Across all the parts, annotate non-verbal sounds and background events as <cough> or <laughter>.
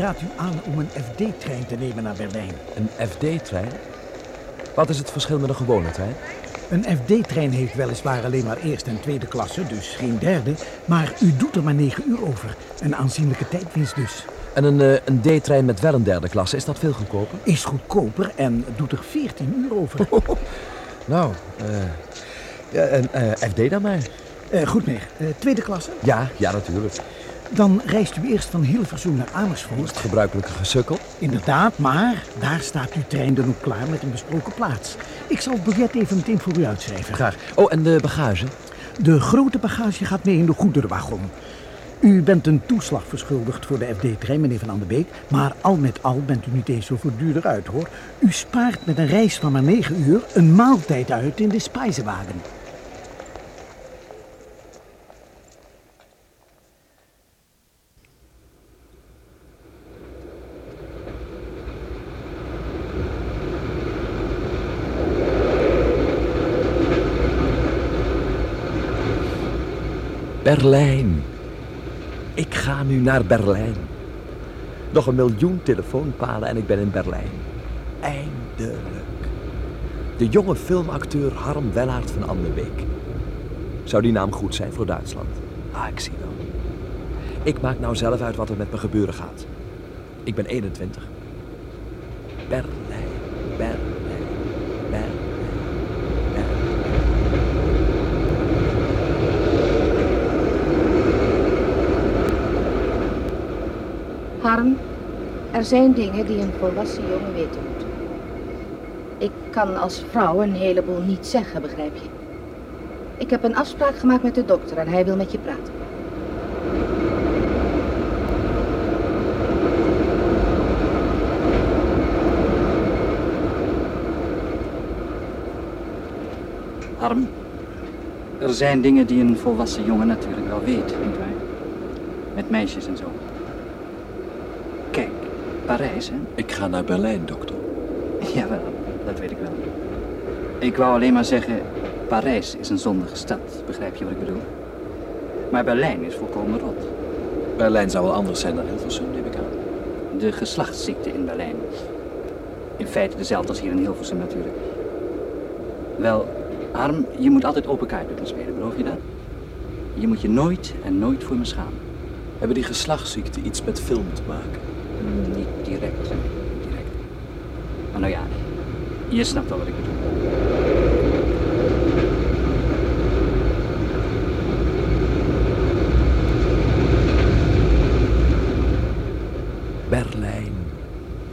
raad u aan om een FD-trein te nemen naar Berlijn. Een FD-trein? Wat is het verschil met een gewone trein? Een FD-trein heeft weliswaar alleen maar eerste en tweede klasse, dus geen derde. Maar u doet er maar negen uur over. Een aanzienlijke tijdwinst dus. En een, eh, een D-trein met wel een derde klasse, is dat veel goedkoper? Is goedkoper en doet er veertien uur over. <laughs> Nou, eh ja, en, eh, FD dan maar. Goed, meneer. Tweede klasse? Ja, ja, natuurlijk. Dan reist u eerst van Hilversum naar Amersfoort. Het gebruikelijke gesukkel. Inderdaad, maar daar staat uw trein dan ook klaar met een besproken plaats. Ik zal het biljet even meteen voor u uitschrijven. Graag. Oh, en de bagage? De grote bagage gaat mee in de goederenwagon. U bent een toeslag verschuldigd voor de FD-trein, meneer Van Anderbeek. Maar al met al bent u niet eens zo duurder uit, hoor. U spaart met een reis van maar negen uur een maaltijd uit in de spijzenwagen. Berlijn. Ik ga nu naar Berlijn. Nog een miljoen telefoonpalen en ik ben in Berlijn. Eindelijk. De jonge filmacteur Harm Wellaert van Anderbeek. Zou die naam goed zijn voor Duitsland? Ah, ik zie wel. Ik maak nou zelf uit wat er met me gebeuren gaat. Ik ben 21. Berlijn, Berlijn, Berlijn, Berlijn. Harm, er zijn dingen die een volwassen jongen weten moet. Ik kan als vrouw een heleboel niet zeggen, begrijp je? Ik heb een afspraak gemaakt met de dokter en hij wil met je praten. Harm, er zijn dingen die een volwassen jongen natuurlijk wel weet, nietwaar? Met meisjes en zo. Ik ga naar Berlijn, dokter. Jawel, dat weet ik wel. Ik wou alleen maar zeggen, Parijs is een zondige stad, begrijp je wat ik bedoel? Maar Berlijn is volkomen rot. Berlijn zou wel anders zijn dan Hilversum, neem ik aan. De geslachtsziekte in Berlijn. In feite dezelfde als hier in Hilversum natuurlijk. Wel, Harm, je moet altijd open kaart met me spelen, beloof je dat? Je moet je nooit en nooit voor me schamen. Hebben die geslachtsziekten iets met film te maken? Niet direct, direct. Maar nou ja, je snapt wel wat ik bedoel. Berlijn.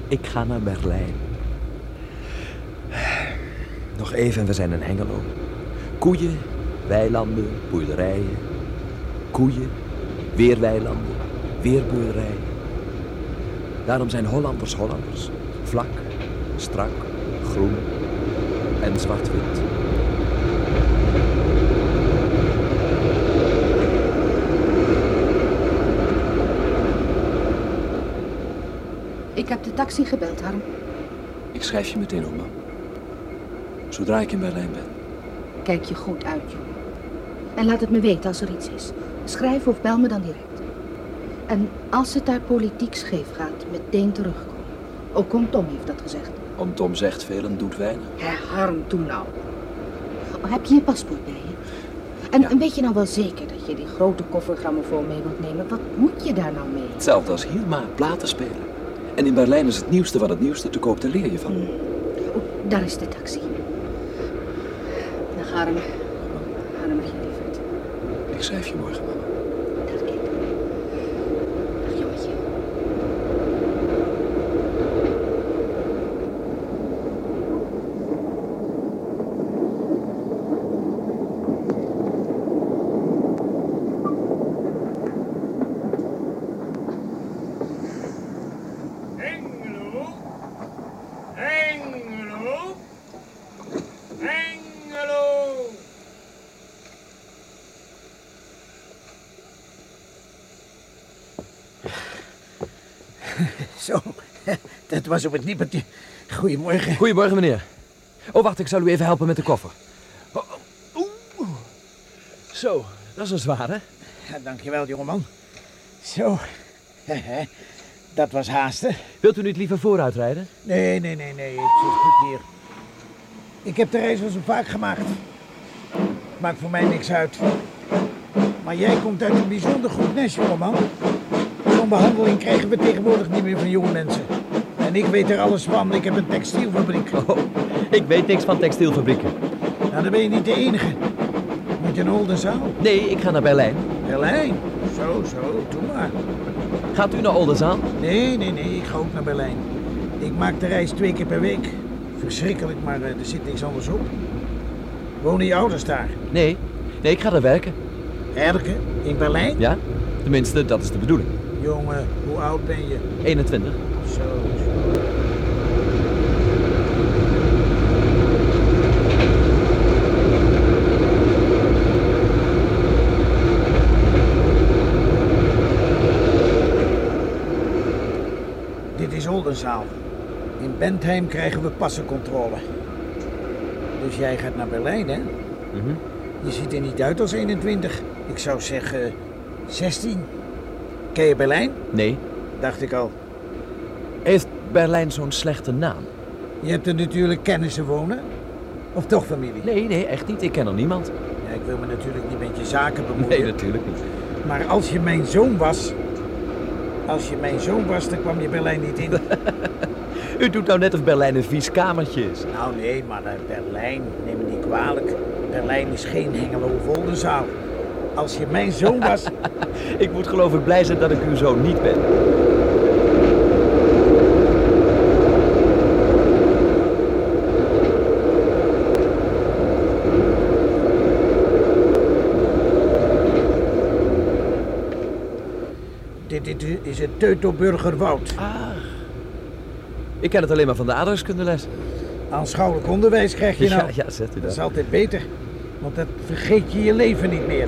Ik ga naar Berlijn. Nog even en we zijn in Hengelo. Koeien, weilanden, boerderijen. Koeien, weer weilanden, weer boerderijen. Daarom zijn Hollanders Hollanders. Vlak, strak, groen en zwart-wit. Ik heb de taxi gebeld, Harm. Ik schrijf je meteen op, man. Zodra ik in Berlijn ben. Kijk je goed uit, jongen. En laat het me weten als er iets is. Schrijf of bel me dan direct. En als het daar politiek scheef gaat, meteen terugkomen. Ook om Tom heeft dat gezegd. Om Tom zegt veel en doet weinig. Hé, Harm, doe nou. Oh, heb je je paspoort bij je? En, en weet je nou wel zeker dat je die grote koffergrammofoon mee wilt nemen? Wat moet je daar nou mee? Hetzelfde als hier maar, platen spelen. En in Berlijn is het nieuwste wat het nieuwste te koop, daar leer je van. Oh, daar is de taxi. Dag Harm. Harm, je lieverd. Ik schrijf je morgen, mama. Dag kind. Zo, was op het nippertje. Goedemorgen. Goedemorgen, meneer. Oh, wacht, ik zal u even helpen met de koffer. Oh, oh, oeh. Zo, dat is een zware. Ja, dankjewel, jongeman. Zo, <laughs> dat was haasten. Wilt u niet liever vooruit rijden? Nee, nee, nee, nee, ik zit goed hier. Ik heb de reis al zo vaak gemaakt. Maakt voor mij niks uit. Maar jij komt uit een bijzonder goed nest, jongeman. Zo'n behandeling krijgen we tegenwoordig niet meer van jonge mensen. Ik weet er alles van. Ik heb een textielfabriek. Oh, ik weet niks van textielfabrieken. Nou, dan ben je niet de enige. Moet je naar Oldenzaal? Nee, ik ga naar Berlijn. Berlijn? Zo, zo, doe maar. Gaat u naar Oldenzaal? Nee, nee, nee, ik ga ook naar Berlijn. Ik maak de reis twee keer per week. Verschrikkelijk, maar eh, er zit niks anders op. Wonen je ouders daar? Nee, nee, ik ga daar werken. Werken? In Berlijn? Ja, tenminste, dat is de bedoeling. Jongen, hoe oud ben je? 21. Oldenzaal. In Bentheim krijgen we passencontrole. Dus jij gaat naar Berlijn, hè? Mhm. Je ziet er niet uit als 21. Ik zou zeggen 16. Ken je Berlijn? Nee. Dacht ik al. Heeft Berlijn zo'n slechte naam? Je hebt er natuurlijk kennissen wonen. Of toch familie? Nee, nee, echt niet. Ik ken er niemand. Ja, ik wil me natuurlijk niet met je zaken bemoeien. Nee, natuurlijk niet. Maar als je mijn zoon was... Als je mijn zoon was, dan kwam je Berlijn niet in. <laughs> U doet nou net of Berlijn een vies kamertje is. nou nee, maar eh, Berlijn, neem me niet kwalijk. Berlijn is geen Hengelo of Oldenzaal. Als je mijn zoon was... <laughs> Ik moet geloof ik blij zijn dat ik uw zoon niet ben. dit, dit is het Teutoburgerwoud. Ik ken het alleen maar van de aardrijkskundeles. Aanschouwelijk onderwijs krijg je nou. Ja, ja, zet u Dat dat. is altijd beter. Want dat vergeet je je leven niet meer.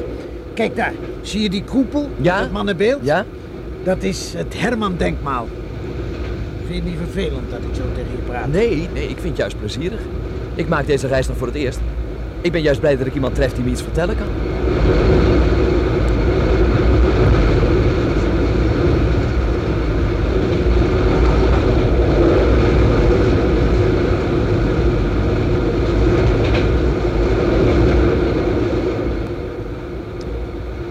Kijk daar, zie je die koepel? Ja? Dat mannenbeeld? Ja? Dat is het Herman-denkmaal. Vind je het niet vervelend dat ik zo tegen je praat? Nee, nee, ik vind het juist plezierig. Ik maak deze reis nog voor het eerst. Ik ben juist blij dat ik iemand tref die me iets vertellen kan.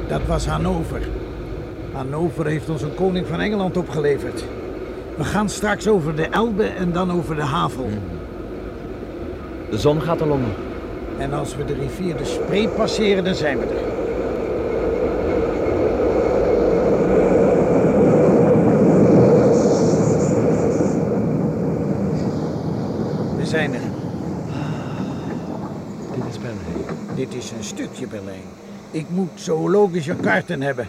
Dat was Hannover. Hannover heeft ons een koning van Engeland opgeleverd. We gaan straks over de Elbe en dan over de Havel. De zon gaat al onder. En als we de rivier de Spree passeren, dan zijn we er. We zijn er. Dit is Berlijn. Dit is een stukje Berlijn. Ik moet zoologische kaarten hebben.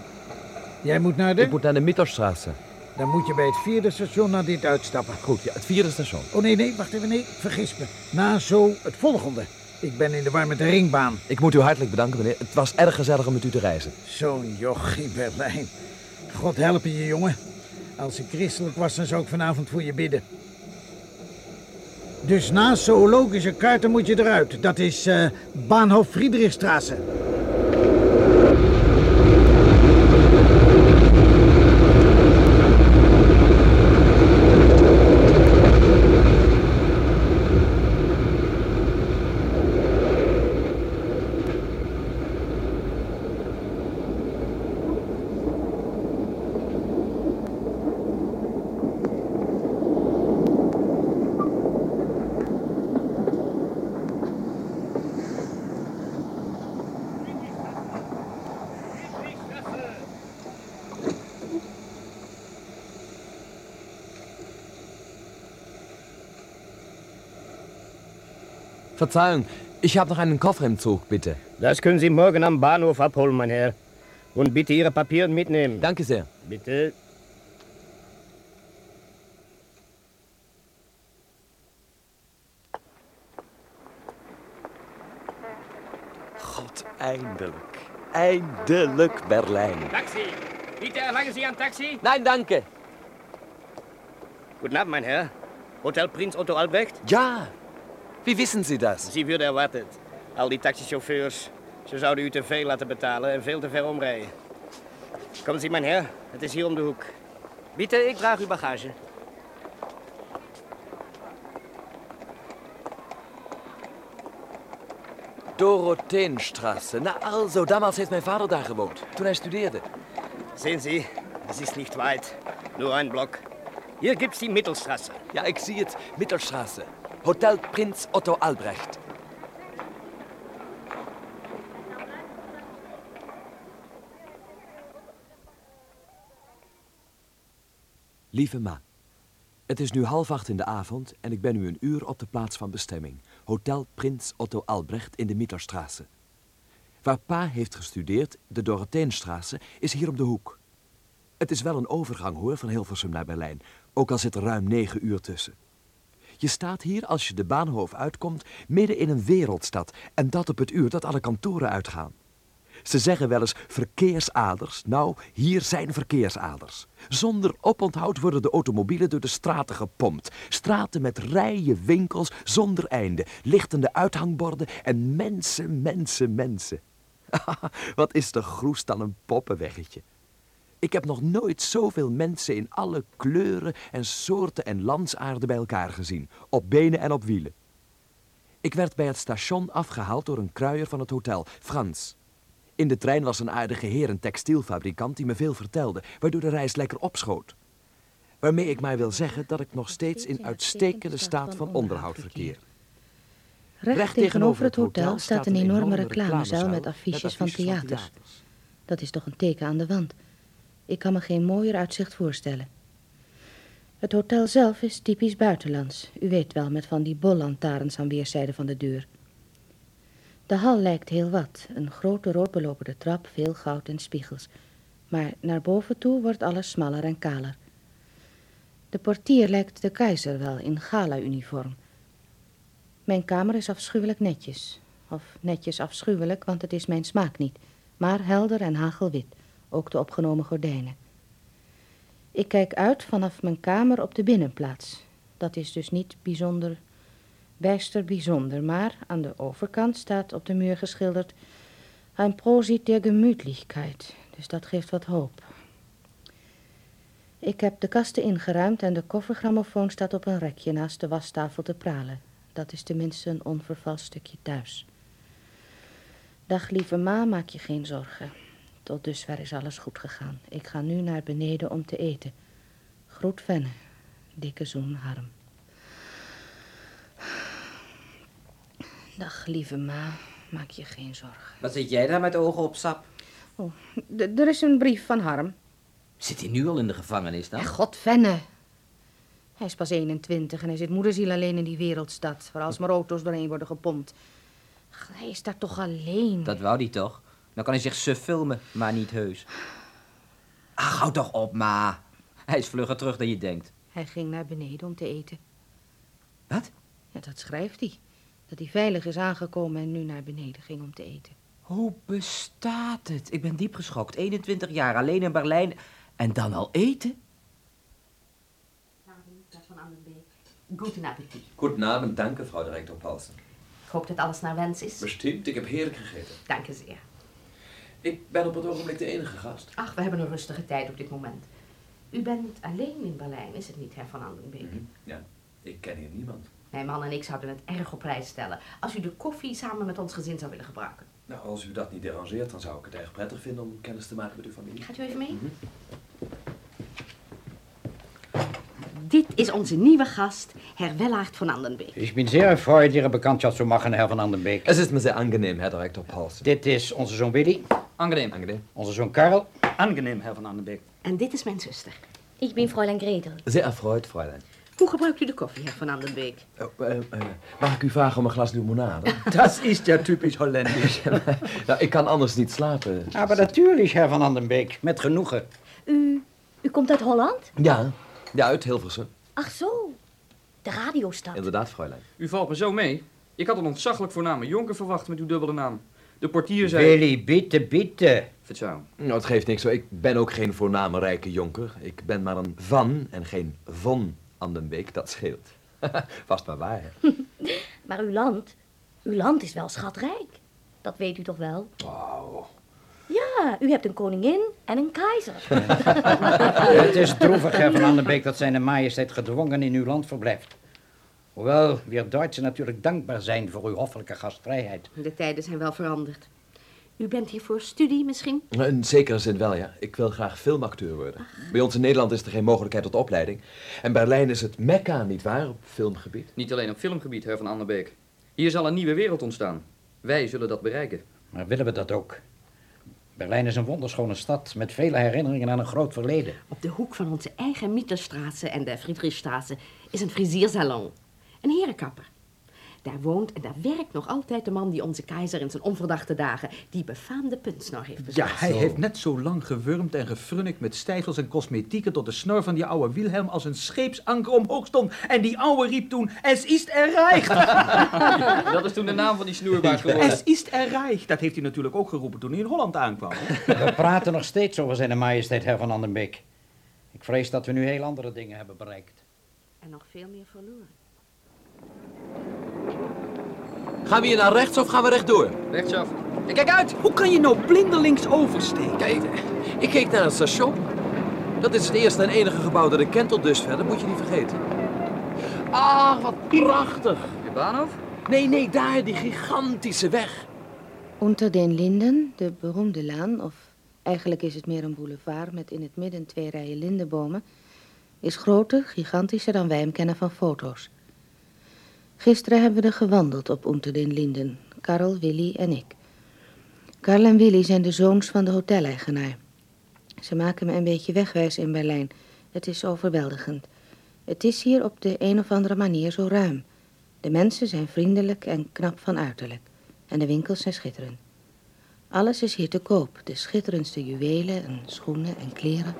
Jij moet naar de... Ik moet naar de Mitterstraße. Dan moet je bij het vierde station naar dit uitstappen. Goed, ja, het vierde station. Oh nee, nee, wacht even, nee, vergis me. Na zo het volgende. Ik ben in de war met de ringbaan. Ik moet u hartelijk bedanken, meneer. Het was erg gezellig om met u te reizen. Zo'n joch in Berlijn. God helpen je, jongen. Als ik christelijk was, dan zou ik vanavond voor je bidden. Dus na zoologische kaarten moet je eruit. Dat is eh Bahnhof Friedrichstraße. Verzeihung, ich habe noch einen Koffer im Zug, bitte. Das können Sie morgen am Bahnhof abholen, mein Herr. Und bitte Ihre Papiere mitnehmen. Danke sehr. Bitte. God, eindelijk. Eindelijk Berlijn. Taxi! Bitte erlangen Sie ein Taxi? Nein, danke. Guten Abend, mein Herr. Hotel Prinz Otto Albrecht? Ja, wie wissen Sie das? Sie werden erwartet. Al die taxichauffeurs. Ze zouden u te veel laten betalen en veel te ver omrijden. Komen Sie, mijn Herr. Het is hier om de hoek. Bitte, ik draag uw bagage. Dorotheenstraße. Na also, damals heeft mijn vader daar gewoond, toen hij studeerde. Sehen Sie, es ist nicht weit. Nur ein Block. Hier gibt's die Mittelstraße. Ja, ik zie het. Mittelstraße. Hotel Prinz Otto Albrecht. Lieve ma, het is nu half acht in de avond en ik ben nu een uur op de plaats van bestemming. Hotel Prins Otto Albrecht in de Mitterstraße. Waar pa heeft gestudeerd, de Dorotheenstraße, is hier om de hoek. Het is wel een overgang hoor, van Hilversum naar Berlijn, ook al zit er ruim negen uur tussen. Je staat hier, als je de Bahnhof uitkomt, midden in een wereldstad en dat op het uur dat alle kantoren uitgaan. Ze zeggen wel eens verkeersaders. Nou, hier zijn verkeersaders. Zonder oponthoud worden de automobielen door de straten gepompt. Straten met rijen winkels zonder einde. Lichtende uithangborden en mensen, mensen, mensen. <laughs> Wat is de groes dan een poppenweggetje. Ik heb nog nooit zoveel mensen in alle kleuren en soorten en landsaarden bij elkaar gezien. Op benen en op wielen. Ik werd bij het station afgehaald door een kruier van het hotel, Frans. In de trein was een aardige heer, een textielfabrikant, die me veel vertelde, waardoor de reis lekker opschoot. Waarmee ik maar wil zeggen dat ik nog steeds in uitstekende staat van onderhoud verkeer. Recht tegenover het hotel staat een enorme reclamezaal met affiches van theaters. Dat is toch een teken aan de wand. Ik kan me geen mooier uitzicht voorstellen. Het hotel zelf is typisch buitenlands. U weet wel, met van die bollantaarns aan weerszijden van de deur. De hal lijkt heel wat. Een grote roodbelopende trap, veel goud en spiegels. Maar naar boven toe wordt alles smaller en kaler. De portier lijkt de keizer wel in gala-uniform. Mijn kamer is afschuwelijk netjes. Of netjes afschuwelijk, want het is mijn smaak niet. Maar helder en hagelwit, ook de opgenomen gordijnen. Ik kijk uit vanaf mijn kamer op de binnenplaats. Dat is dus niet bijzonder bijster bijzonder, maar aan de overkant staat op de muur geschilderd een Prosit der Gemütlichkeit, dus dat geeft wat hoop. Ik heb de kasten ingeruimd en de koffergrammofoon staat op een rekje naast de wastafel te pralen. Dat is tenminste een onvervals stukje thuis. Dag lieve ma, maak je geen zorgen. Tot dusver is alles goed gegaan. Ik ga nu naar beneden om te eten. Groet Venne. Dikke zoen, Harm. Dag, lieve ma. Maak je geen zorgen. Wat zit jij daar met ogen op sap? Oh, er is een brief van Harm. Zit hij nu al in de gevangenis dan? God, Venne. Hij is pas 21 en hij zit moederziel alleen in die wereldstad... waar alsmaar auto's doorheen worden gepompt. Ach, Hij is daar toch alleen? Dat wou hij toch? Dan kan hij zich suf filmen, maar niet heus. Ach, hou toch op, ma. Hij is vlugger terug dan je denkt. Hij ging naar beneden om te eten. Wat? Ja, dat schrijft hij. Dat hij veilig is aangekomen en nu naar beneden ging om te eten. Hoe bestaat het? Ik ben diep geschokt. 21 jaar, alleen in Berlijn. En dan al eten? Guten Appetit. Goedenavond, dank mevrouw director Paulsen. Ik hoop dat alles naar wens is. Bestimmt, ik heb heerlijk gegeten. Dank je zeer. Ik ben op het ogenblik de enige gast. Ach, we hebben een rustige tijd op dit moment. U bent alleen in Berlijn, is het niet, Herr van Andenbeek? Mhm. Ja, ik ken hier niemand. Mijn man en ik zouden het erg op prijs stellen als u de koffie samen met ons gezin zou willen gebruiken. Nou, als u dat niet derangeert, dan zou ik het erg prettig vinden om kennis te maken met uw familie. Gaat u even mee? Dit is onze nieuwe gast, Herr Wellaert van Andenbeek. Ich bin sehr erfreut, Ihre Bekanntschaft zu machen, Herr van Andenbeek. Es ist mir sehr angenehm, Herr Direktor Paulsen. Dit is onze zoon Willy, Angenehm. Angenehm. onze zoon Karel. Angenehm, Herr van Annenbeek. En dit is mijn zuster. Ich bin Fräulein Gretel. Sehr erfreut, Fräulein. Hoe gebruikt u de koffie, Herr van Andenbeek? Oh, eh, eh, mag ik u vragen om een glas limonade? <laughs> Das ist ja typisch holländisch. <laughs> nou, ik kan anders niet slapen. Aber natürlich, Herr van Andenbeek, met genoegen. U, u komt uit Holland? Ja, ja, uit Hilversum. Ach zo, de radiostad. Inderdaad, Fräulein. U valt me zo mee. Ik had een ontzaglijk voorname jonker verwacht met uw dubbele naam. De portier zei... Willy, bitte, bitte. Vertrouw. Nou, het geeft niks hoor. Ik ben ook geen voorname rijke jonker. Ik ben maar een van en geen von Andenbeek, dat scheelt. <laughs> Vast maar waar, hè? <laughs> Maar uw land, uw land is wel schatrijk. Dat weet u toch wel? Wauw. Ja, u hebt een koningin en een keizer. <laughs> Het is droevig, heer van Andenbeek, dat zijn majesteit gedwongen in uw land verblijft. Hoewel we Duitsers natuurlijk dankbaar zijn voor uw hoffelijke gastvrijheid. De tijden zijn wel veranderd. U bent hier voor studie misschien? In zekere zin wel, ja. Ik wil graag filmacteur worden. Bij ons in Nederland is er geen mogelijkheid tot opleiding. En Berlijn is het mekka, nietwaar, op filmgebied? Niet alleen op filmgebied, heer van Andenbeek. Hier zal een nieuwe wereld ontstaan. Wij zullen dat bereiken. Maar willen we dat ook? Berlijn is een wonderschone stad met vele herinneringen aan een groot verleden. Op de hoek van onze eigen Mittelstraße en de Friedrichstraße is een frisiersalon. Een herenkapper. Daar woont en daar werkt nog altijd de man die onze keizer in zijn onverdachte dagen die befaamde puntsnor heeft Ja, bezorgd. hij heeft net zo lang gewurmd en gefrunnikt met stijfels en cosmetieken tot de snor van die oude Wilhelm als een scheepsanker omhoog stond. En die oude riep toen, es ist erreicht. <laughs> Dat is toen de naam van die snoerbaard <laughs> geworden. Es ist erreicht. Dat heeft hij natuurlijk ook geroepen toen hij in Holland aankwam. hè? <laughs> We praten nog steeds over zijn majesteit, heer van Andenbeek. Ik vrees dat we nu heel andere dingen hebben bereikt. En nog veel meer verloren. Gaan we hier naar rechts of gaan we rechtdoor? Rechtsaf. Kijk uit, hoe kan je nou blindelings oversteken? Kijk, ik keek naar het station. Dat is het eerste en enige gebouw dat ik ken tot dusver, dat moet je niet vergeten. Ah, wat prachtig. De bahnhof? Nee, nee, daar, die gigantische weg. Unter den Linden, de beroemde laan, of eigenlijk is het meer een boulevard met in het midden twee rijen lindenbomen, is groter, gigantischer dan wij hem kennen van foto's. Gisteren hebben we er gewandeld op Unter den Linden, Karel, Willy en ik. Karel en Willy zijn de zoons van de hoteleigenaar. Ze maken me een beetje wegwijs in Berlijn. Het is overweldigend. Het is hier op de een of andere manier zo ruim. De mensen zijn vriendelijk en knap van uiterlijk. En de winkels zijn schitterend. Alles is hier te koop. De schitterendste juwelen en schoenen en kleren.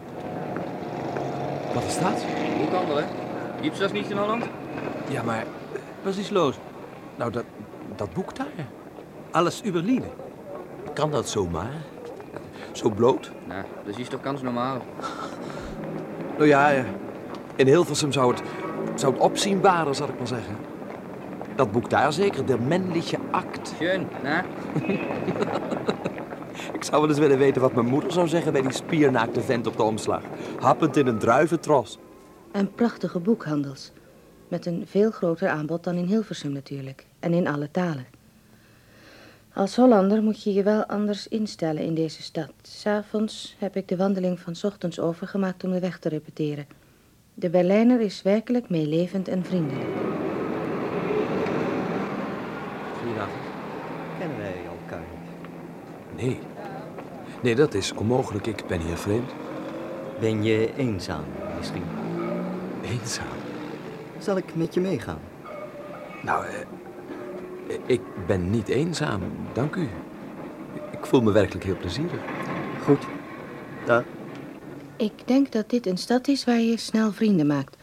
Wat is dat? Boekhandel, hè? Gibt's dat niet in Holland? Ja, maar Was is los? nou, dat, dat boek daar. Alles über Liebe. Kan dat zomaar? Zo bloot? Nou, dat is toch kans normaal. <laughs> Nou ja, eh, in Hilversum zou het, zou het opzienbare, zal ik maar zeggen. Dat boek daar zeker, de männliche act. Schön, nou? <laughs> Ik zou wel eens willen weten wat mijn moeder zou zeggen bij die spiernaakte vent op de omslag. Happend in een druiventros. En prachtige boekhandels. Met een veel groter aanbod dan in Hilversum natuurlijk. En in alle talen. Als Hollander moet je je wel anders instellen in deze stad. S'avonds heb ik de wandeling van 's ochtends overgemaakt om de weg te repeteren. De Berlijner is werkelijk meelevend en vriendelijk. Goedenavond. Kennen wij elkaar niet? Nee. Nee, dat is onmogelijk. Ik ben hier vreemd. Ben je eenzaam misschien? Eenzaam? Zal ik met je meegaan? Nou, eh, ik ben niet eenzaam, dank u. Ik voel me werkelijk heel plezierig. Goed. Dag. Ik denk dat dit een stad is waar je snel vrienden maakt.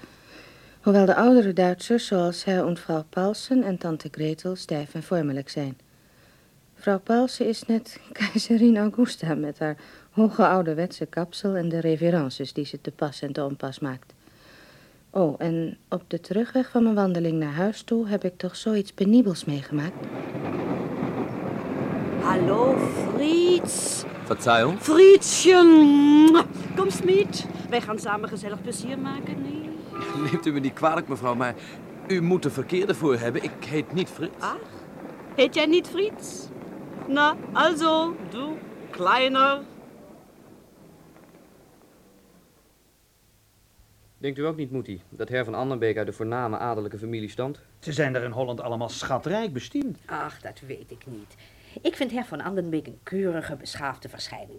Hoewel de oudere Duitsers, zoals Herr en vrouw Paulsen en tante Gretel, stijf en vormelijk zijn. Vrouw Paulsen is net keizerin Augusta met haar hoge ouderwetse kapsel en de reverences die ze te pas en te onpas maakt. Oh, en op de terugweg van mijn wandeling naar huis toe heb ik toch zoiets penibels meegemaakt. Hallo, Frieds. Verzeihung? Friedsjen. Komst met. Wij gaan samen gezellig plezier maken, nee? Neemt u me niet kwalijk, mevrouw, maar u moet de verkeerde voor hebben. Ik heet niet Frits. Ach, heet jij niet Frieds? Na, also, du, kleiner. Denkt u ook niet, Moetie, dat Her van Andenbeek uit de voorname adellijke familie stamt? Ze zijn daar in Holland allemaal schatrijk bestiend. Ach, dat weet ik niet. Ik vind Her van Andenbeek een keurige, beschaafde verschijning.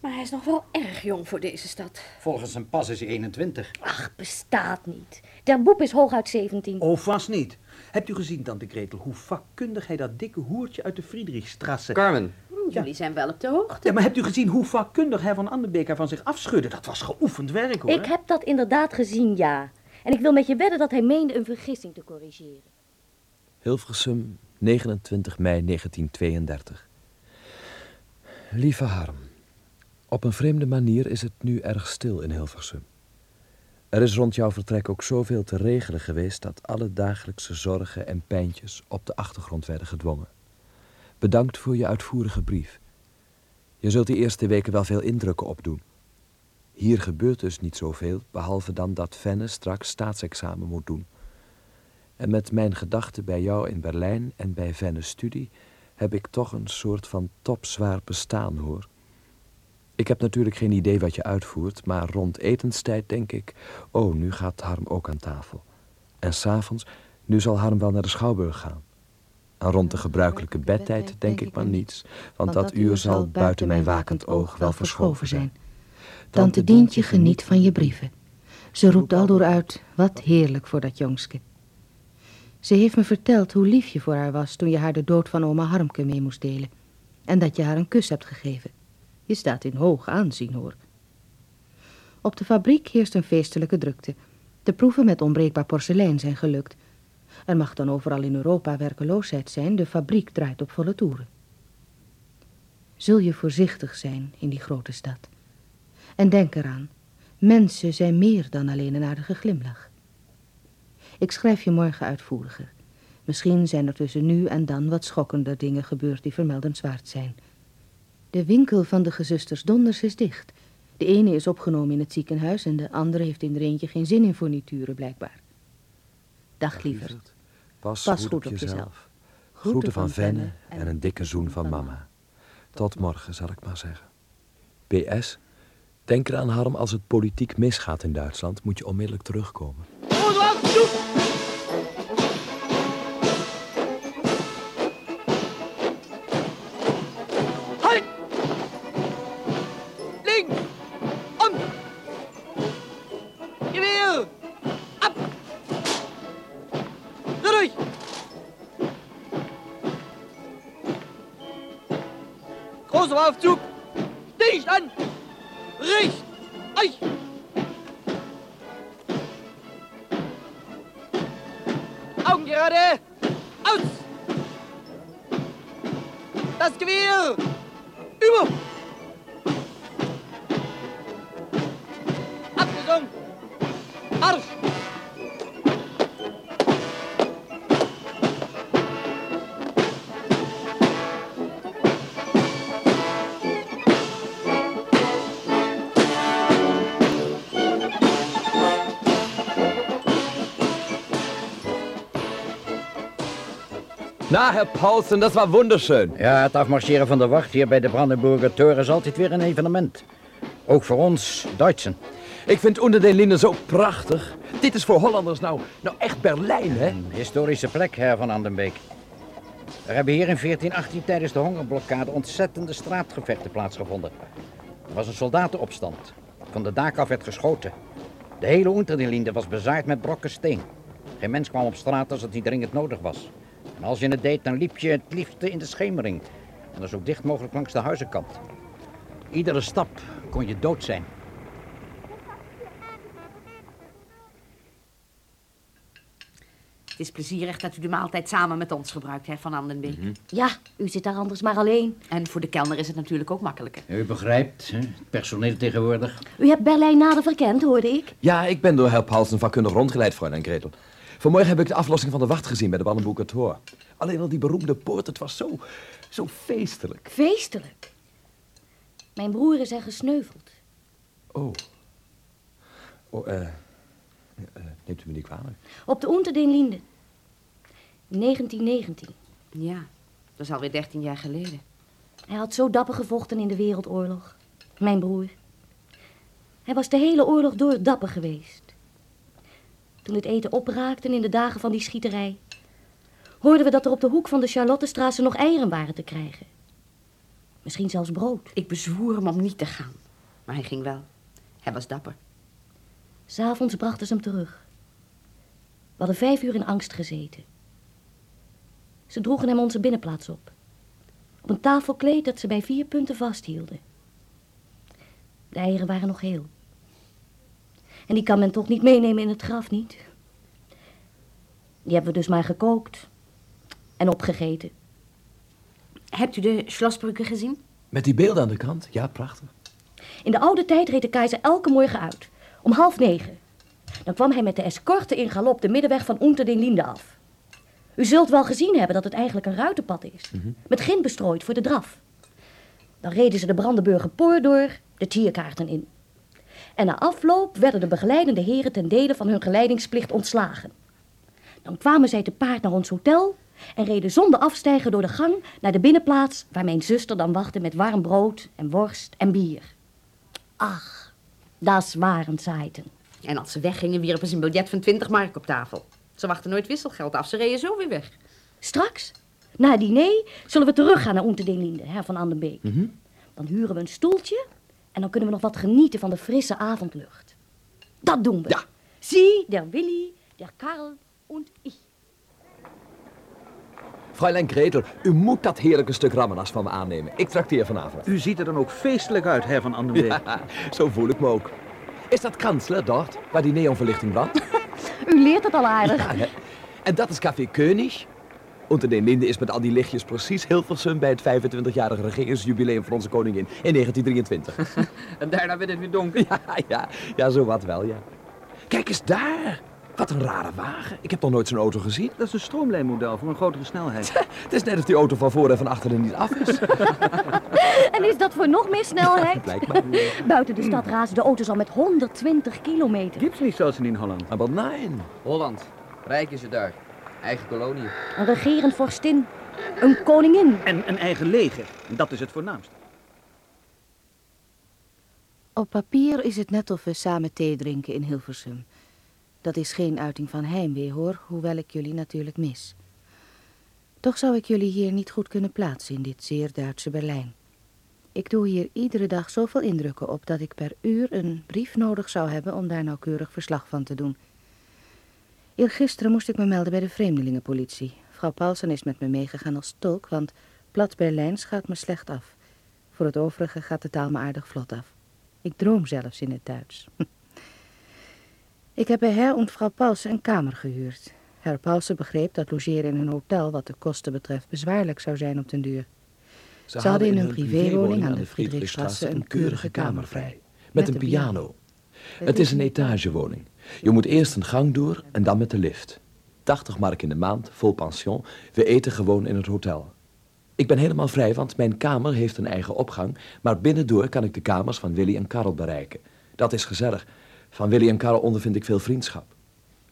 Maar hij is nog wel erg jong voor deze stad. Volgens zijn pas is hij 21. Ach, bestaat niet. Der Boep is hooguit 17. Oh, vast niet. Hebt u gezien, tante Gretel, hoe vakkundig hij dat dikke hoertje uit de Friedrichstrasse... Carmen. Jullie zijn wel op de hoogte. Ja, maar hebt u gezien hoe vakkundig hij van Anderbeek haar van zich afschudde? Dat was geoefend werk, hoor. Ik heb dat inderdaad gezien, ja. En ik wil met je wedden dat hij meende een vergissing te corrigeren. Hilversum, 29 mei 1932. Lieve Harm, op een vreemde manier is het nu erg stil in Hilversum. Er is rond jouw vertrek ook zoveel te regelen geweest dat alle dagelijkse zorgen en pijntjes op de achtergrond werden gedwongen. Bedankt voor je uitvoerige brief. Je zult de eerste weken wel veel indrukken opdoen. Hier gebeurt dus niet zoveel, behalve dan dat Fenne straks staatsexamen moet doen. En met mijn gedachten bij jou in Berlijn en bij Venne's studie heb ik toch een soort van topzwaar bestaan, hoor. Ik heb natuurlijk geen idee wat je uitvoert, maar rond etenstijd denk ik... oh, nu gaat Harm ook aan tafel. En s'avonds, nu zal Harm wel naar de schouwburg gaan. En rond de gebruikelijke bedtijd denk ik maar niets... want dat uur zal buiten mijn wakend oog wel verschoven zijn. Tante Dientje geniet van je brieven. Ze roept aldoor uit, wat heerlijk voor dat jongske. Ze heeft me verteld hoe lief je voor haar was toen je haar de dood van oma Harmke mee moest delen. En dat je haar een kus hebt gegeven. Je staat in hoog aanzien, hoor. Op de fabriek heerst een feestelijke drukte. De proeven met onbreekbaar porselein zijn gelukt. Er mag dan overal in Europa werkeloosheid zijn, de fabriek draait op volle toeren. Zul je voorzichtig zijn in die grote stad. En denk eraan, mensen zijn meer dan alleen een aardige glimlach. Ik schrijf je morgen uitvoeriger. Misschien zijn er tussen nu en dan wat schokkender dingen gebeurd die vermeldenswaard zijn. De winkel van de gezusters Donders is dicht. De ene is opgenomen in het ziekenhuis en de andere heeft in er eentje geen zin in furnituren, blijkbaar. Dag, lieverd. Pas, goed, op jezelf. Groeten van Venne en een dikke zoen van mama. Tot morgen, zal ik maar zeggen. PS, denk eraan Harm, als het politiek misgaat in Duitsland, moet je onmiddellijk terugkomen. Großer Aufzug! Dicht an! Richt! Euch! Augen gerade! Aus! Das Gewehr! Über! Na, Herr Paulsen, das war wunderschön. Ja, het afmarcheren van de wacht hier bij de Brandenburger Toren is altijd weer een evenement. Ook voor ons, Duitsen. Ik vind onder den Linden zo prachtig. Dit is voor Hollanders nou, nou echt Berlijn, hè? Een historische plek, heer van Andenbeek. Er hebben hier in 1418 tijdens de hongerblokkade ontzettende straatgevechten plaatsgevonden. Er was een soldatenopstand. Van de daak af werd geschoten. De hele Unterlinde was bezaaid met brokken steen. Geen mens kwam op straat als het niet dringend nodig was. En als je het deed, dan liep je het liefste in de schemering. En dan zo dicht mogelijk langs de huizenkant. Iedere stap kon je dood zijn. Het is plezierig dat u de maaltijd samen met ons gebruikt, hè, Van Andenbeek. Ja, u zit daar anders maar alleen. En voor de kelner is het natuurlijk ook makkelijker. U begrijpt, hè? het personeel tegenwoordig. U hebt Berlijn nader verkend, hoorde ik. Ja, ik ben door Herr Paulsen vakkundig rondgeleid, Fräulein Gretel. Vanmorgen heb ik de aflossing van de wacht gezien bij de Tor. Alleen al die beroemde poort, het was zo, zo feestelijk. Feestelijk. Mijn broer is er gesneuveld. Oh. Oh, eh... eh, neemt u me niet kwalijk. Op de Unter den Linden. In 1919. Ja, dat is alweer 13 jaar geleden. Hij had zo dapper gevochten in de Wereldoorlog. Mijn broer. Hij was de hele oorlog door dapper geweest. Toen het eten opraakte in de dagen van die schieterij... hoorden we dat er op de hoek van de Charlottestraße nog eieren waren te krijgen. Misschien zelfs brood. Ik bezwoer hem om niet te gaan. Maar hij ging wel. Hij was dapper. S'avonds brachten ze hem terug. We hadden vijf uur in angst gezeten. Ze droegen hem onze binnenplaats op. Op een tafelkleed dat ze bij vier punten vasthielden. De eieren waren nog heel. En die kan men toch niet meenemen in het graf, niet? Die hebben we dus maar gekookt. En opgegeten. Hebt u de Schlossbrücke gezien? Met die beelden aan de kant? Ja, prachtig. In de oude tijd reed de keizer elke morgen uit. Om half negen. Dan kwam hij met de escorte in galop de middenweg van Unter den Linde af. U zult wel gezien hebben dat het eigenlijk een ruitenpad is. Met gin bestrooid voor de draf. Dan reden ze de Brandenburger Poort door, de tierkaarten in. En na afloop werden de begeleidende heren ten dele van hun geleidingsplicht ontslagen. Dan kwamen zij te paard naar ons hotel en reden zonder afstijgen door de gang naar de binnenplaats waar mijn zuster dan wachtte met warm brood en worst en bier. Ach, dat waren Zeiten. En als ze weggingen, wierpen ze een biljet van 20 mark op tafel. Ze wachten nooit wisselgeld af, ze reden zo weer weg. Straks, na het diner, zullen we teruggaan naar Oentedelinde, her van Andenbeek. Dan huren we een stoeltje en dan kunnen we nog wat genieten van de frisse avondlucht. Dat doen we. Ja. Sie, der Willy, der Karl und ich. Fräulein Gretel, u moet dat heerlijke stuk rammenas van me aannemen. Ik trakteer vanavond. U ziet er dan ook feestelijk uit, heer van Andenbeek. Ja, zo voel ik me ook. Is dat kansler dort, waar die neonverlichting brandt? <laughs> U leert het al aardig. Ja, hè? En dat is Café König. Onder de Linde is met al die lichtjes precies Hilversum bij het 25-jarige regeringsjubileum van onze koningin in 1923. <laughs> En daarna werd het weer donker. Ja, ja, ja, zo wat wel, ja. Kijk eens daar. Wat een rare wagen. Ik heb nog nooit zo'n auto gezien. Dat is een stroomlijnmodel voor een grotere snelheid. Het is net of die auto van voor en van achteren niet af is. <laughs> En is dat voor nog meer snelheid? <laughs> Blijkbaar. Buiten de stad razen de auto's al met 120 kilometer. Gibt's niet zoals in Holland. Maar nee. Holland. Rijk is het daar. Eigen kolonie. Een regerend vorstin. Een koningin. En een eigen leger. Dat is het voornaamste. Op papier is het net of we samen thee drinken in Hilversum. Dat is geen uiting van heimwee hoor, hoewel ik jullie natuurlijk mis. Toch zou ik jullie hier niet goed kunnen plaatsen in dit zeer Duitse Berlijn. Ik doe hier iedere dag zoveel indrukken op dat ik per uur een brief nodig zou hebben om daar nauwkeurig verslag van te doen. Eergisteren moest ik me melden bij de vreemdelingenpolitie. Vrouw Paulsen is met me meegegaan als tolk, want plat Berlijns gaat me slecht af. Voor het overige gaat de taal me aardig vlot af. Ik droom zelfs in het Duits. <laughs> Ik heb bij Herr en vrouw Paulsen een kamer gehuurd. Herr Paulsen begreep dat logeren in hun hotel wat de kosten betreft bezwaarlijk zou zijn op den duur. Ze, hadden in hun privéwoning aan de Friedrichstrasse een keurige kamer vrij. Met een piano. Het is een etagewoning. Je moet eerst een gang door en dan met de lift. 80 mark in de maand, vol pension. We eten gewoon in het hotel. Ik ben helemaal vrij, want mijn kamer heeft een eigen opgang, maar binnendoor kan ik de kamers van Willy en Karel bereiken. Dat is gezellig. Van Willy en Karel ondervind ik veel vriendschap.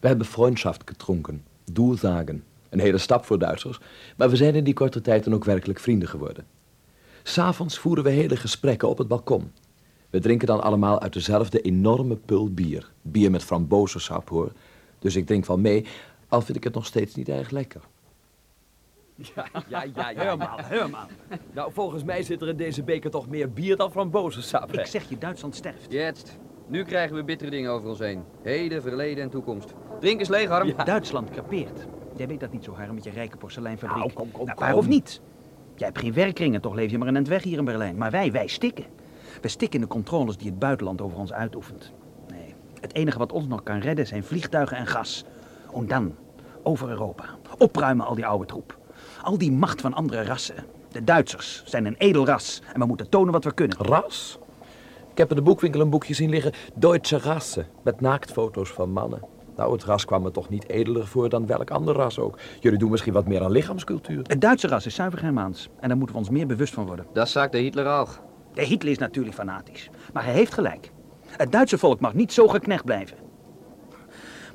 We hebben Freundschaft getrunken, Doelzagen. Een hele stap voor Duitsers, maar we zijn in die korte tijd dan ook werkelijk vrienden geworden. S'avonds voeren we hele gesprekken op het balkon. We drinken dan allemaal uit dezelfde enorme pul bier. Bier met frambozensap, hoor. Dus ik drink wel mee, al vind ik het nog steeds niet erg lekker. Ja, ja, ja, ja. Helemaal, helemaal. Nou, volgens mij zit er in deze beker toch meer bier dan frambozensap. hè? Ik zeg je, Duitsland sterft. Jetzt. Nu krijgen we bittere dingen over ons heen. Heden, verleden en toekomst. Drink eens leeg, Harm. Duitsland kapeert. Jij weet dat niet zo, Harm, met je rijke porseleinfabriek. Nou, kom, kom, Nou, kom. waar of niet? Jij hebt geen werkkringen, toch leef je maar in het weg hier in Berlijn. Maar wij, wij stikken. We stikken in de controles die het buitenland over ons uitoefent. Nee, het enige wat ons nog kan redden zijn vliegtuigen en gas. En dan, over Europa. Opruimen al die oude troep. Al die macht van andere rassen. De Duitsers zijn een edel ras en we moeten tonen wat we kunnen. Ras? Ik heb in de boekwinkel een boekje zien liggen, Deutsche Rassen, met naaktfoto's van mannen. Nou, het ras kwam me toch niet edeler voor dan welk ander ras ook. Jullie doen misschien wat meer aan lichaamscultuur. Het Duitse ras is zuiver Germaans en daar moeten we ons meer bewust van worden. Dat zag de Hitler al. De Hitler is natuurlijk fanatisch, maar hij heeft gelijk. Het Duitse volk mag niet zo geknecht blijven.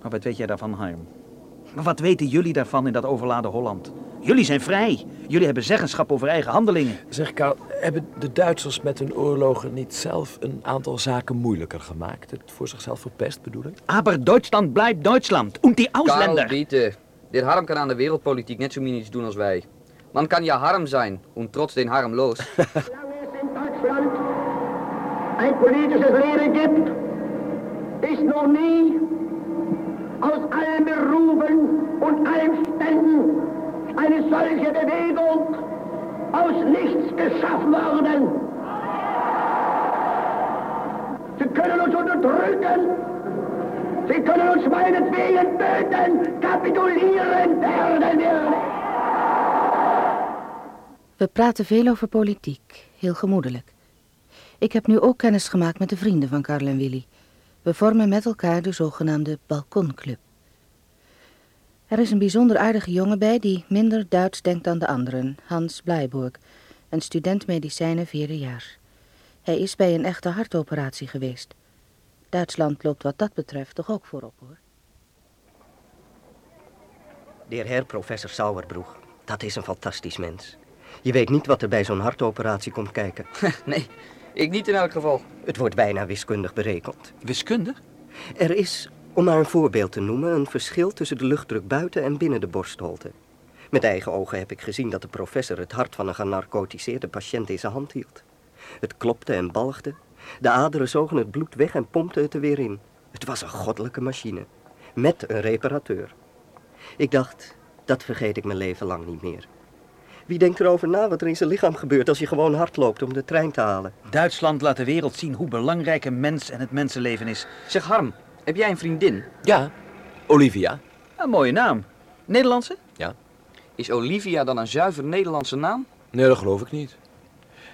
Maar wat weet jij daarvan, Harm? Maar wat weten jullie daarvan in dat overladen Holland? Jullie zijn vrij. Jullie hebben zeggenschap over eigen handelingen. Zeg Karl, hebben de Duitsers met hun oorlogen niet zelf een aantal zaken moeilijker gemaakt? Het voor zichzelf verpest bedoel ik? Aber Duitsland blijft Duitsland. Und die Karl, Ausländer. bitte. Dit Harm kan aan de wereldpolitiek net zo min iets doen als wij. Man kan ja Harm zijn en trots den harmloos. <laughs> Deutschland ein politisches Leben gibt, ist noch nie aus allen Berufen und allen Ständen eine solche Bewegung aus nichts geschaffen worden. Sie können uns unterdrücken, sie können uns meinetwegen töten, kapitulieren werden wir. We praten veel over politiek, heel gemoedelijk. Ik heb nu ook kennis gemaakt met de vrienden van Karl en Willy. We vormen met elkaar de zogenaamde balkonclub. Er is een bijzonder aardige jongen bij die minder Duits denkt dan de anderen, Hans Blijburg, een student medicijnen vierde jaar. Hij is bij een echte hartoperatie geweest. Duitsland loopt wat dat betreft toch ook voorop, hoor. De heer professor Sauerbroeg, dat is een fantastisch mens. Je weet niet wat er bij zo'n hartoperatie komt kijken. <laughs> nee, ik niet in elk geval. Het wordt bijna wiskundig berekend. Wiskundig? Er is, om maar een voorbeeld te noemen, een verschil tussen de luchtdruk buiten en binnen de borstholte. Met eigen ogen heb ik gezien dat de professor het hart van een genarcotiseerde patiënt in zijn hand hield. Het klopte en balgde. De aderen zogen het bloed weg en pompten het er weer in. Het was een goddelijke machine. Met een reparateur. Ik dacht, dat vergeet ik mijn leven lang niet meer. Wie denkt erover na wat er in zijn lichaam gebeurt als je gewoon hard loopt om de trein te halen? Duitsland laat de wereld zien hoe belangrijk een mens en het mensenleven is. Zeg Harm, heb jij een vriendin? Ja, Olivia. Een mooie naam. Nederlandse? Ja. Is Olivia dan een zuiver Nederlandse naam? Nee, dat geloof ik niet.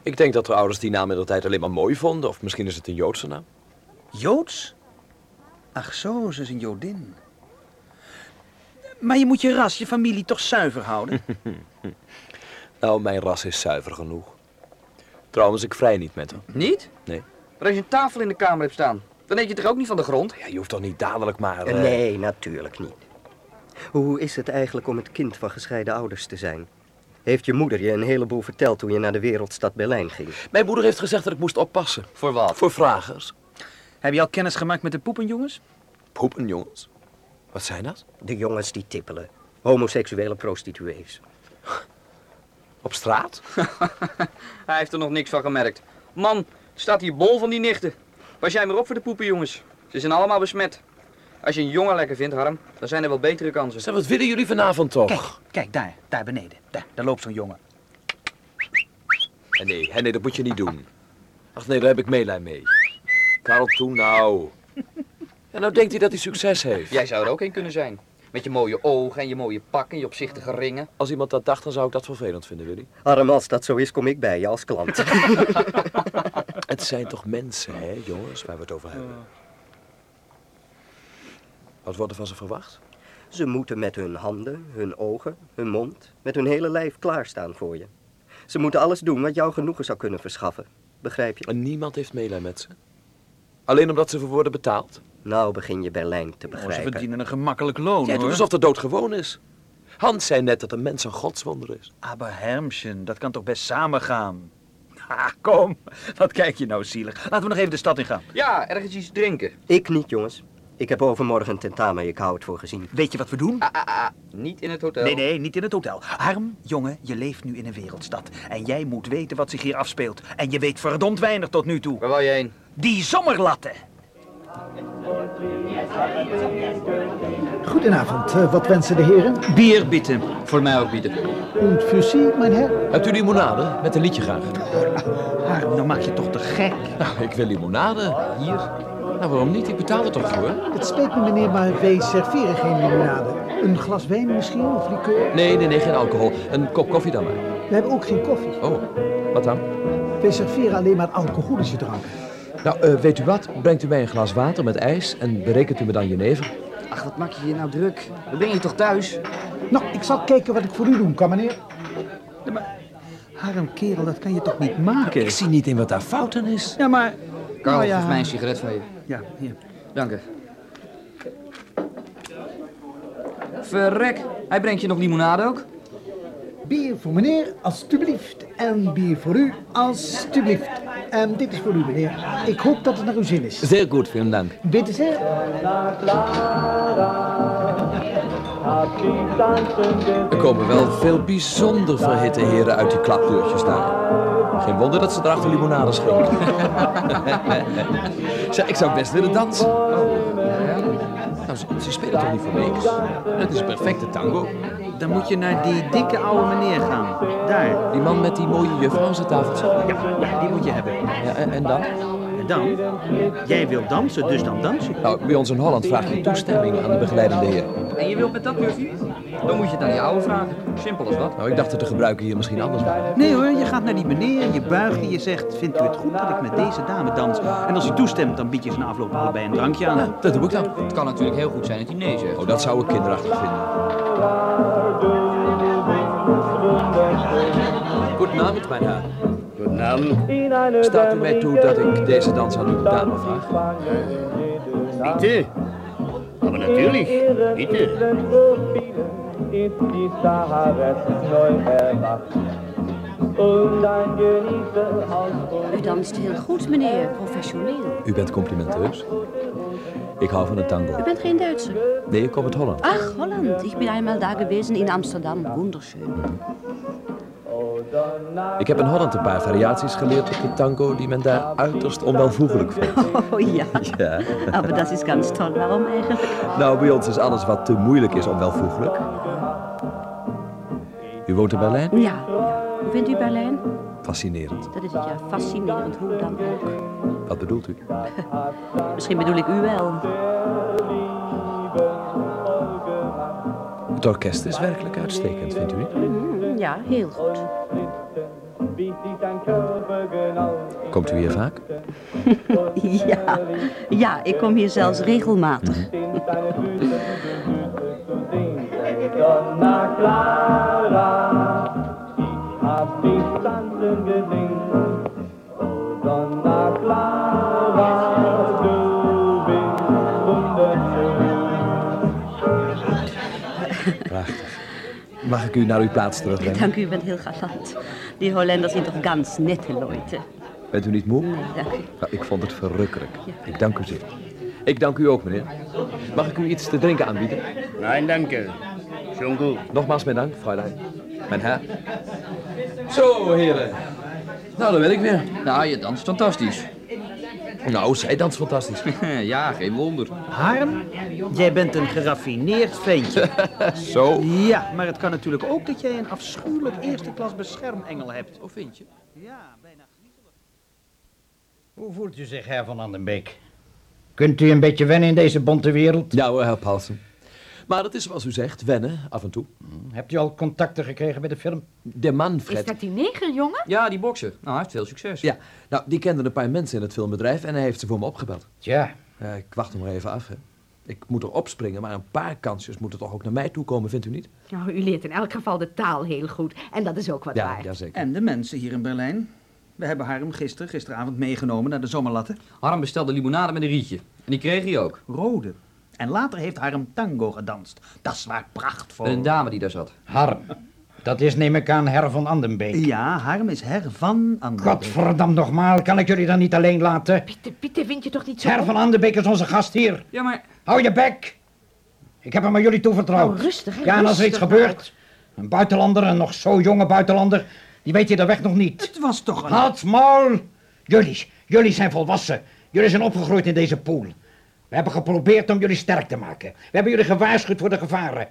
Ik denk dat de ouders die naam in de tijd alleen maar mooi vonden. Of misschien is het een Joodse naam. Joods? Ach zo, ze is een Jodin. Maar je moet je ras, je familie toch zuiver houden? <laughs> nou, mijn ras is zuiver genoeg. Trouwens, ik vrij niet met hem. Niet? Nee. Maar als je een tafel in de kamer hebt staan, dan eet je toch ook niet van de grond? Ja, je hoeft toch niet dadelijk maar... Eh, Nee, natuurlijk niet. Hoe is het eigenlijk om het kind van gescheiden ouders te zijn? Heeft je moeder je een heleboel verteld toen je naar de wereldstad Berlijn ging? Mijn moeder heeft gezegd dat ik moest oppassen. Voor wat? Voor vragers. Heb je al kennis gemaakt met de poepenjongens? Poepenjongens? Wat zijn dat? De jongens die tippelen. Homoseksuele prostituees. Op straat? <laughs> Hij heeft er nog niks van gemerkt. Man, staat hier bol van die nichten. Pas jij maar op voor de poepenjongens. Ze zijn allemaal besmet. Als je een jongen lekker vindt, Harm, dan zijn er wel betere kansen. Zeg, wat willen jullie vanavond toch? Kijk, kijk, daar, daar beneden. Daar, daar loopt zo'n jongen. En nee, nee, dat moet je niet doen. Ach nee, daar heb ik meelij mee. Karel, toen nou. <laughs> En nou denkt hij dat hij succes heeft. Jij zou er ook een kunnen zijn. Met je mooie ogen en je mooie pak en je opzichtige ringen. Als iemand dat dacht, dan zou ik dat vervelend vinden, Willy. Arm, als dat zo is, kom ik bij je als klant. <laughs> het zijn toch mensen, hè, jongens, waar we het over hebben. Wat wordt er van ze verwacht? Ze moeten met hun handen, hun ogen, hun mond, met hun hele lijf klaarstaan voor je. Ze moeten alles doen wat jou genoegen zou kunnen verschaffen. Begrijp je? En niemand heeft meelij met ze? Alleen omdat ze voor worden betaald? Nou begin je Berlijn te begrijpen. Oh, ze verdienen een gemakkelijk loon, Jij hoor. doet alsof de dood gewoon is. Hans zei net dat een mens een godswonder is. Aber Hermchen, dat kan toch best samengaan? Ah, <laughs> kom, wat kijk je nou zielig. Laten we nog even de stad ingaan. Ja, ergens iets drinken. Ik niet, jongens. Ik heb overmorgen een tentamen, ik hou het voor gezien. Weet je wat we doen? Ah, ah, ah. Niet in het hotel. Nee, nee, niet in het hotel. Harm, jongen, je leeft nu in een wereldstad. En jij moet weten wat zich hier afspeelt. En je weet verdomd weinig tot nu toe. Waar wil je heen? Die zomerlatten. Goedenavond, eh, wat wensen de heren? Bier bieten. Voor mij ook bieden. Und für Sie, mijn heer? Hebt u limonade? Met een liedje graag. <laughs> Harm, dan maak je toch te gek. Nou, ik wil limonade. Hier. Nou, waarom niet? Ik betaal er toch voor? Het spijt me, meneer, maar wij serveren geen limonade. Een glas wijn misschien, of liqueur? Nee, nee, nee, geen alcohol. Een kop koffie dan maar. We hebben ook geen koffie. Oh, wat dan? Wij serveren alleen maar alcoholische dranken. Nou, eh, weet u wat? Brengt u mij een glas water met ijs en berekent u me dan jenever? Ach, wat maak je hier nou druk? Dan ben je toch thuis? Nou, ik zal kijken wat ik voor u doen kan, meneer. Harm, kerel, dat kan je toch niet maken? Ik zie niet in wat daar fout aan is. Ja, maar... Karel, nou ja. geef mij een sigaret van je. Ja, hier. Dank u. Verrek, hij brengt je nog limonade ook? Bier voor meneer, alstublieft. En bier voor u, alstublieft. En dit is voor u, meneer. Ik hoop dat het naar uw zin is. Zeer goed, vielen dank. Bitte zeer. Er komen wel veel bijzonder verhitte heren uit die klapdeurtjes daar. Geen wonder dat ze erachter limonade schenken. <laughs> zeg, ik zou best willen dansen. Nou, ze, ze spelen toch niet voor niks? Het is een perfecte tango. Dan moet je naar die dikke oude meneer gaan. Daar. Die man met die mooie juffrouw aan zijn tafeltje. Ja, ja, die moet je hebben. Ja, en, en dan? En dan? Jij wilt dansen, dus dan dans je. Nou, bij ons in Holland vraag je toestemming aan de begeleidende heer. En je wilt met dat juffie? Dan moet je het aan die oude vragen. Simpel als dat. Nou, ik dacht dat de gebruiken hier misschien anders waren. Nee hoor, je gaat naar die meneer, je buigt en je zegt... vindt u het goed dat ik met deze dame dans? En als hij toestemt, dan bied je ze na afloop allebei een drankje aan. dat doe ik dan. Het kan natuurlijk heel goed zijn dat hij nee zegt. Oh, dat zou ik kinderachtig vinden. Goedenavond, mijn heer. Goedenavond. Staat u mij toe dat ik deze dans aan uw dame vraag? Bitte. Aber natürlich. Bitte. U danst heel goed, meneer. Professioneel. U bent complimenteus. Ik hou van de tango. U bent geen Duitser. Nee, ik kom uit Holland. Ach, Holland. Ich bin einmal da gewesen in Amsterdam. Wunderschön. Ik heb in Holland een paar variaties geleerd op de tango die men daar uiterst onwelvoegelijk vond. Oh ja. <laughs> Ja. Aber das ist ganz toll. Warum eigentlich? Nou, bij ons is alles wat te moeilijk is onwelvoegelijk. U woont in Berlijn? Ja, ja. Hoe vindt u Berlijn? Fascinerend. Dat is het ja. Fascinerend. Hoe dan ook. Wat bedoelt u? <laughs> Misschien bedoel ik u wel. Het orkest is werkelijk uitstekend, vindt u niet? Mm, ja, heel goed. Komt u hier vaak? <laughs> ja. ja, ik kom hier zelfs regelmatig. Donna Clara, ich hab dich tanzen gesehen. Mag ik u naar uw plaats terugbrengen? Dank u, u bent heel galant. Die Holländers zijn toch ganz nette Leute. Bent u niet moe? Nee, dank u. Nou, ik vond het verrukkelijk. Ik dank u zeer. Ik dank u ook, meneer. Mag ik u iets te drinken aanbieden? Nein, danke. Schon gut. Nogmaals mijn dank, Fräulein. Mijn her. Zo, heren. Nou, dan ben ik weer. Nou, je danst fantastisch. Nou, zij danst fantastisch. <laughs> ja, geen wonder. Harm, jij bent een geraffineerd ventje. <laughs> Zo? Ja, maar het kan natuurlijk ook dat jij een afschuwelijk eerste klas beschermengel hebt. Of vind je? Ja, bijna. Hoe voelt u zich, heer Van Andenbeek? Kunt u een beetje wennen in deze bonte wereld? Ja hoor, heer Paulsen. Maar het is zoals u zegt, wennen, af en toe. Hebt u al contacten gekregen met de film? De Manfred. Is dat die negerjongen? Ja, die bokser. Nou, hij heeft veel succes. Ja, nou, die kende een paar mensen in het filmbedrijf en hij heeft ze voor me opgebeld. Tja. Ja, ik wacht nog maar even af, hè. Ik moet er opspringen, maar een paar kansjes moeten toch ook naar mij toe komen, vindt u niet? Nou, u leert in elk geval de taal heel goed. En dat is ook wat Ja, waard. jazeker. En de mensen hier in Berlijn. We hebben Harm gisteren, gisteravond meegenomen naar de zomerlatten. Harm bestelde limonade met een rietje. En die kreeg hij ook. Rode. En later heeft Harm tango gedanst. Dat is waar prachtvol. Een dame die daar zat. Harm. Dat is neem ik aan her van Andenbeek. Ja, Harm is her van Andenbeek. Godverdam nogmaal, kan ik jullie dan niet alleen laten? Pieter, Pieter, vind je toch niet zo... Her van Andenbeek is onze gast hier. Ja, maar... Hou je bek. Ik heb hem aan jullie toevertrouwd. Nou, rustig, hè, Ja, en als er iets gebeurt, een buitenlander, een nog zo jonge buitenlander, die weet je de weg nog niet. Het was toch een... Houd maul! Jullie, jullie zijn volwassen. Jullie zijn opgegroeid in deze pool. We hebben geprobeerd om jullie sterk te maken. We hebben jullie gewaarschuwd voor de gevaren.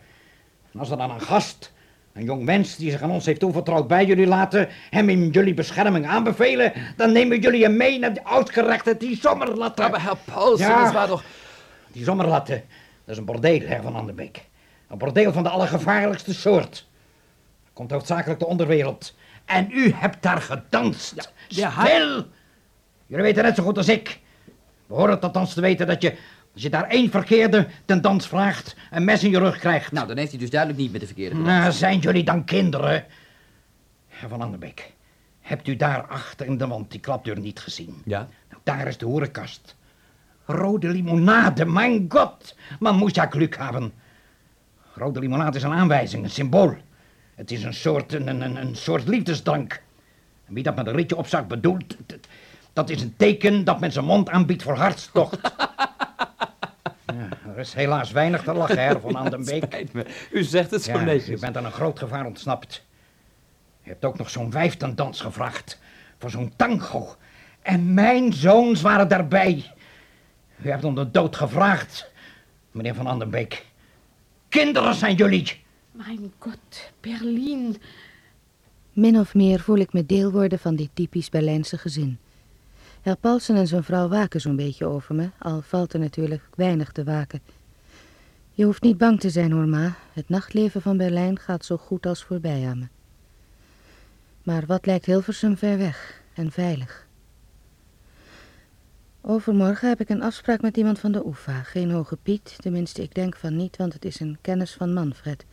En als er dan een gast, een jong mens die zich aan ons heeft toevertrouwd bij jullie laten, hem in jullie bescherming aanbevelen, dan nemen jullie hem mee naar de uitgerechte die zomerlatten. Maar Herr Paulsen, Ja. dat was toch... Die zomerlatten, dat is een bordeel, her van Andenbeek. Een bordeel van de allergevaarlijkste soort. Komt hoofdzakelijk de onderwereld. En u hebt daar gedanst. Ja, Stil! Jullie weten net zo goed als ik. We horen althans te weten dat je, als je daar één verkeerde ten dans vraagt, een mes in je rug krijgt. Nou, dan heeft hij dus duidelijk niet met de verkeerde. Nou, zijn jullie dan kinderen? Van Andenbeek, hebt u daar achter in de wand die klapdeur niet gezien? Ja? Nou, daar is de horenkast. Rode limonade, mijn god. Man moet ja geluk hebben. Rode limonade is een aanwijzing, een symbool. Het is een soort, een, een, een soort liefdesdrank. En wie dat met een rietje opzag bedoelt, dat is een teken dat men zijn mond aanbiedt voor hartstocht. <laughs> Ja, er is helaas weinig te lachen, her van Andenbeek. Spijt me. U zegt het zo Ja, netjes. u bent aan een groot gevaar ontsnapt. U hebt ook nog zo'n wijf ten dans gevraagd. Voor zo'n tango. En mijn zoons waren daarbij. U hebt om de dood gevraagd, meneer Van Andenbeek. Kinderen zijn jullie. Mijn god, Berlin. Min of meer voel ik me deel worden van dit typisch Berlijnse gezin. Herr Paulsen en zijn vrouw waken zo'n beetje over me, al valt er natuurlijk weinig te waken. Je hoeft niet bang te zijn hoor, ma. Het nachtleven van Berlijn gaat zo goed als voorbij aan me. Maar wat lijkt Hilversum ver weg en veilig. Overmorgen heb ik een afspraak met iemand van de UvA. Geen hoge Piet, tenminste ik denk van niet, want het is een kennis van Manfred.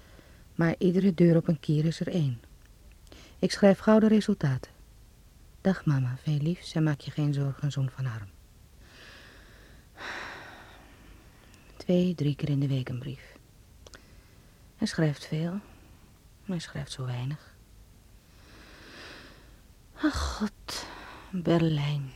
Maar iedere deur op een kier is er één. Ik schrijf gauw de resultaten. Dag mama, veel liefs en maak je geen zorgen, zoon van arm. Twee, drie keer in de week een brief. Hij schrijft veel, maar hij schrijft zo weinig. Ach god, Berlijn.